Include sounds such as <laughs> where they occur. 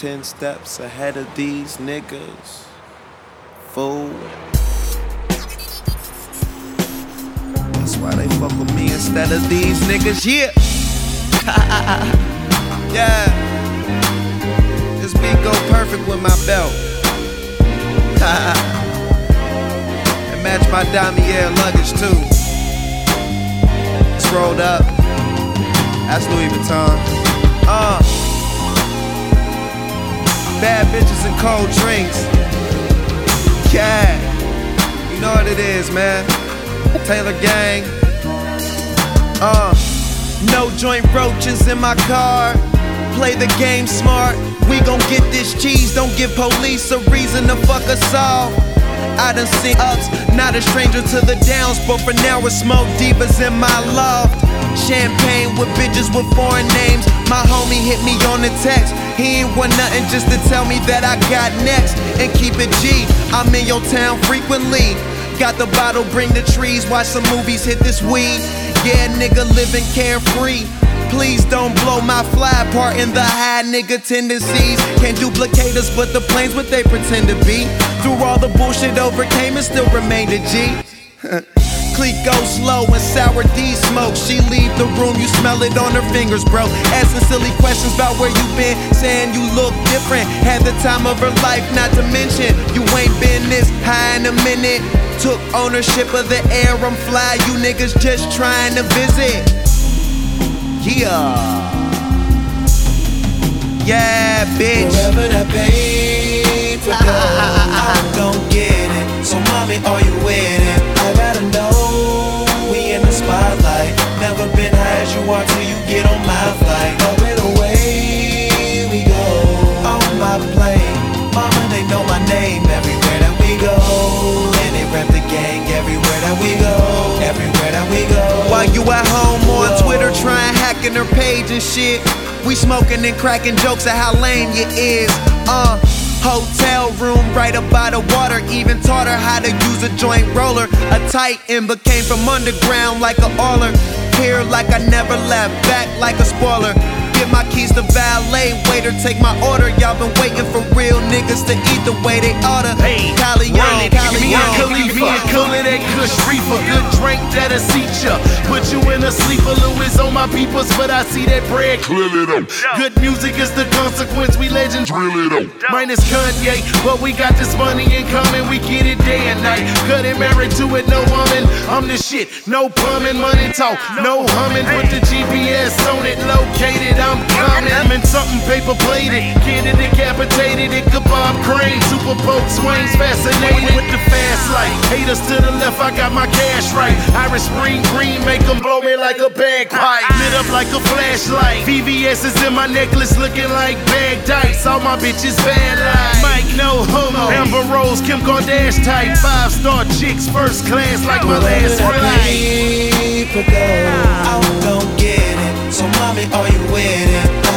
ten steps ahead of these niggas. Fool. That's why they fuck with me instead of these niggas. Yeah. <laughs> yeah. This beat go perfect with my belt. <laughs> and match my Damier luggage too. It's rolled up. That's Louis Vuitton. And cold drinks. Yeah. You know what it is, man. Taylor Gang. Uh. No joint roaches in my car. Play the game smart. We gon' get this cheese. Don't give police a reason to fuck us off. I done seen ups, not a stranger to the downs, but for now it's smoke divas in my loft. Champagne with bitches with foreign names. My homie hit me on the text. He ain't want nothing just to tell me that I got next. And keep it G, I'm in your town frequently. Got the bottle, bring the trees, watch some movies, hit this weed. Yeah, nigga living carefree. Please don't blow my fly part in the high nigga tendencies. Can't duplicate us, but the planes what they pretend to be. Through all the bullshit overcame and still remained a G. <laughs> Clique go slow and sour D smoke. She leave the room, you smell it on her fingers, bro. Asking silly questions about where you been, saying you look different. Had the time of her life, not to mention you ain't been this high in a minute. Took ownership of the air, I'm fly. You niggas just trying to visit. Yeah. Yeah, bitch. Wherever that paper goes, I don't get it. So, mommy, are you with it? I gotta know. We in the spotlight. Never been high as you are till you get on my flight. Up and away we go. On my plane. Mama, they know my name everywhere that we go. And they rep the gang everywhere that we go. Everywhere that we go. While you at home on Hacking her page and shit. We smoking and cracking jokes at how lame you is. Uh, hotel room right up by the water. Even taught her how to use a joint roller. A titan came from underground like a oiler. Here like I never left, back like a spoiler. Give my keys to valet, waiter, take my order. Y'all been waiting for real niggas to eat the way they oughta. Hey, kush reefer. Good drink that'll seat ya. Put you in a sleeper. Louis on my peepers, but I see that bread clearly though. Good music is the consequence. We legends really though. Minus Kanye, but we got this money in common. We get it day and night. Cut and married to it, no woman. I'm the shit. No plumbing, money talk. No humming. Put the GPS on it. Located, I'm coming. I'm in something paper plated. Kid decapitated. It could kebab crane. Super boat swings fascinated with the fast light leaders to the left, I got my cash right. Irish Spring Green, make them blow me like a bagpipe. Lit up like a flashlight. VVS is in my necklace, looking like bag dice. All my bitches bad like Mike, no homo. Amber Rose, Kim Kardashian type. Five star chicks, first class, like my last flight. I was gon' get it, so mommy, are you with it?